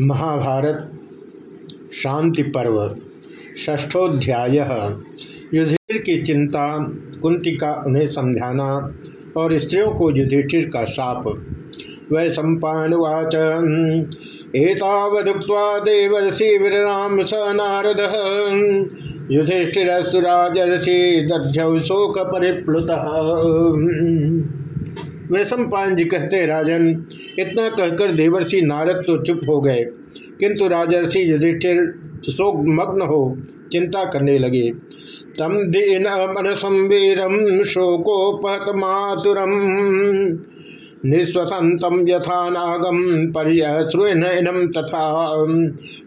महाभारत, शांति पर्व, षष्ठोध्याय, युधिष्ठिर की चिंता, कुंती का उन्हें समझाना और स्त्रियों को युधिष्ठिर का शाप। वै सम्पावाच एतावदुक्त्वा देवर्षि विराम स नारद। युधिष्ठिरस्तु राजर्षि दध्यौ शोक परिप्लुत वैशंपायन जी कहते, राजन, इतना कहकर देवर्षि नारद तो चुप हो गए। किंतु राजर्षि युधिष्ठिर शोकमग्न हो चिंता करने लगे। तम दीन मनसम वीरम शोकोपहत मातुरम। निस्वसंतम यथा नागम पर्यश्रुनम तथा।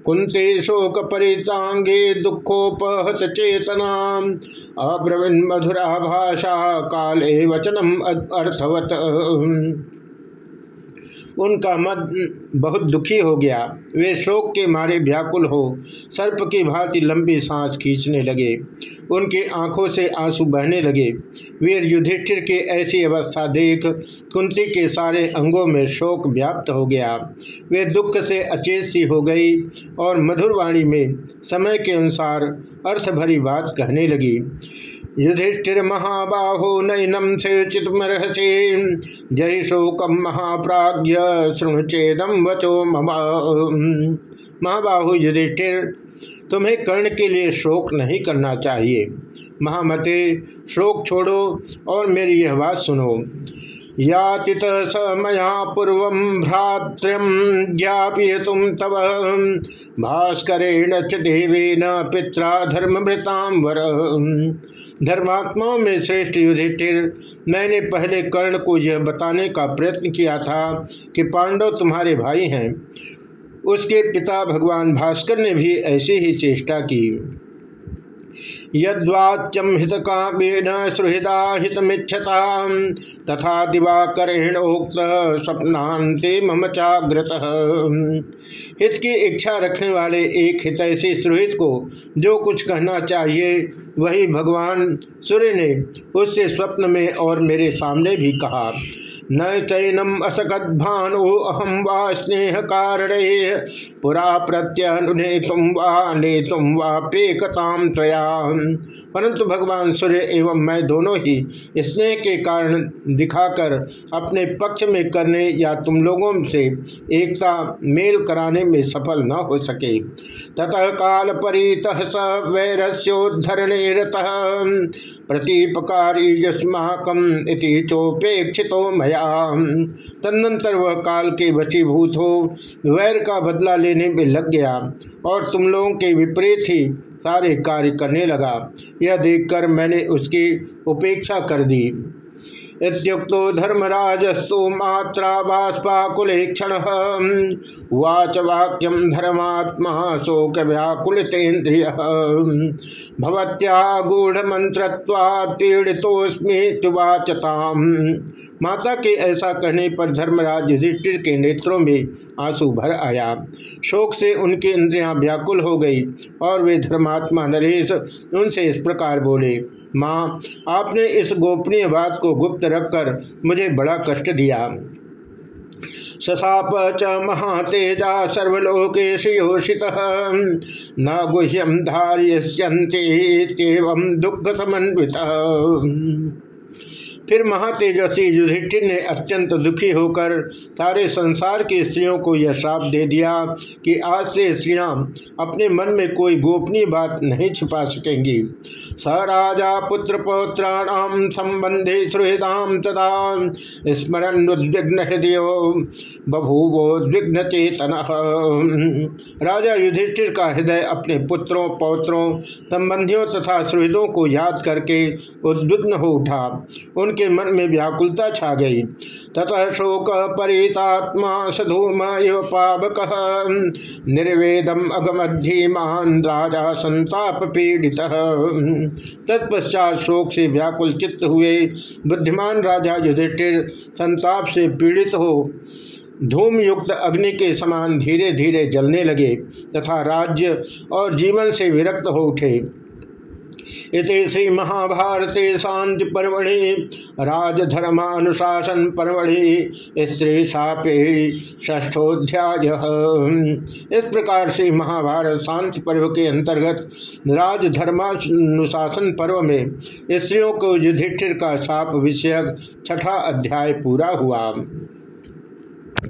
कुंते शोक परितांगे दुखोपहत चेतना अब्रवीन मधुरा भाषा काले वचनम अर्थवत। उनका मत बहुत दुखी हो गया। वे शोक के मारे व्याकुल हो, सर्प की भांति लंबी सांस खींचने लगे। उनकी आँखों से आँसू बहने लगे। वीर युधिष्ठिर के ऐसी अवस्था देख कुंती के सारे अंगों में शोक व्याप्त हो गया। वे दुख से अचेत सी हो गई और मधुरवाणी में समय के अनुसार अर्थ भरी बात कहने लगी। युधिष्ठिर महाबाहो नैनम से चितमर्हसे जय शोकम महाप्राज्य शृणुचेदम वचो महाबाहु युधिष्ठिर, तुम्हें कर्ण के लिए शोक नहीं करना चाहिए। महामते, शोक छोड़ो और मेरी यह बात सुनो। याति स मया पूर्व भ्रातृम ज्ञापय तुम तव। भास्करेण च देवेन पित्रा धर्मभृताम वर। धर्मात्माओं में श्रेष्ठ युधिष्ठिर, मैंने पहले कर्ण को यह बताने का प्रयत्न किया था कि पांडव तुम्हारे भाई हैं। उसके पिता भगवान भास्कर ने भी ऐसी ही चेष्टा की। यद्वाच्यम हित कामेन सुहृदा हितमिच्छता। तथा दिवाकरेण उक्त मम चाग्रत। हित की इच्छा रखने वाले एक हितैषी सुहृद को जो कुछ कहना चाहिए, वही भगवान सूर्य ने उससे स्वप्न में और मेरे सामने भी कहा। न चैनम असकद्भानु अहम वा स्नेह कारण पुरा प्रत्यनुने तुम वा ने तुम वा पेकताम परंतु भगवान सूर्य एवं मैं दोनों ही स्नेह के कारण दिखाकर अपने पक्ष में करने या तुम लोगों से एकता मेल कराने में सफल न हो सके। ततः काल परित स वैरस्योद्धरणे रतः। प्रतीपकारी युष्माकम इति चोपेक्षितो मया। तदनंतर वह काल के वशीभूत हो, वैर का बदला लेने में लग गया और तुम लोगों के विपरीत ही सारे कार्य करने लगा। यह देखकर मैंने उसकी उपेक्षा कर दी। इतुक्तो धर्मराजस्तु मात्रा बाष्पाकुलेक्षण वाच वाक्यम धर्मात्मा शोक व्याकुलितेन्द्रिय भवत्या गूढ़ मंत्रत्वा पीड़ितोस्मीवाचताम माता के ऐसा कहने पर धर्मराज युधिष्ठिर के नेत्रों में आँसू भर आया। शोक से उनकी इंद्रियाँ व्याकुल हो गई और वे धर्मात्मा नरेश उनसे इस प्रकार बोले, माँ, आपने इस गोपनीय बात को गुप्त रखकर मुझे बड़ा कष्ट दिया। ससाप च महातेजा सर्वलोकेश योषित न गुह्यम धार्यस्यंते दुख समन्वित फिर महातेजस्वी युधिष्ठिर ने अत्यंत दुखी होकर सारे संसार की स्त्रियों को यह श्राप दे दिया कि आज से स्त्रियाँ अपने मन में कोई गोपनीय बात नहीं छिपा सकेंगी। स राजा पुत्र पौत्राणाम संबंधी सुहृदाम तदा स्मरण उद्विग्न हृदय बभूवोद्विग्न चेतन। राजा युधिष्ठिर का हृदय अपने पुत्रों, पौत्रों, संबंधियों तथा सुहृदों को याद करके उद्विग्न हो उठा। उनके के मन में व्याकुलता छा गई। ततः शोक परितात्मा सधूम पावक निर्वेदम अगमधीमान राजा संताप पीड़ित तत्पश्चात शोक से व्याकुल चित्त हुए बुद्धिमान राजा युधिष्ठिर संताप से पीड़ित हो धूम युक्त अग्नि के समान धीरे धीरे जलने लगे तथा राज्य और जीवन से विरक्त हो उठे। श्री महाभारते शांति पर्वणि राजधर्मानुशासन पर्वणि स्त्री शापे ष्ठोध्याय इस प्रकार से महाभारत शांति पर्व के अंतर्गत राजधर्मानुशासन पर्व में स्त्रियों को युधिष्ठिर का साप विषयक छठा अध्याय पूरा हुआ।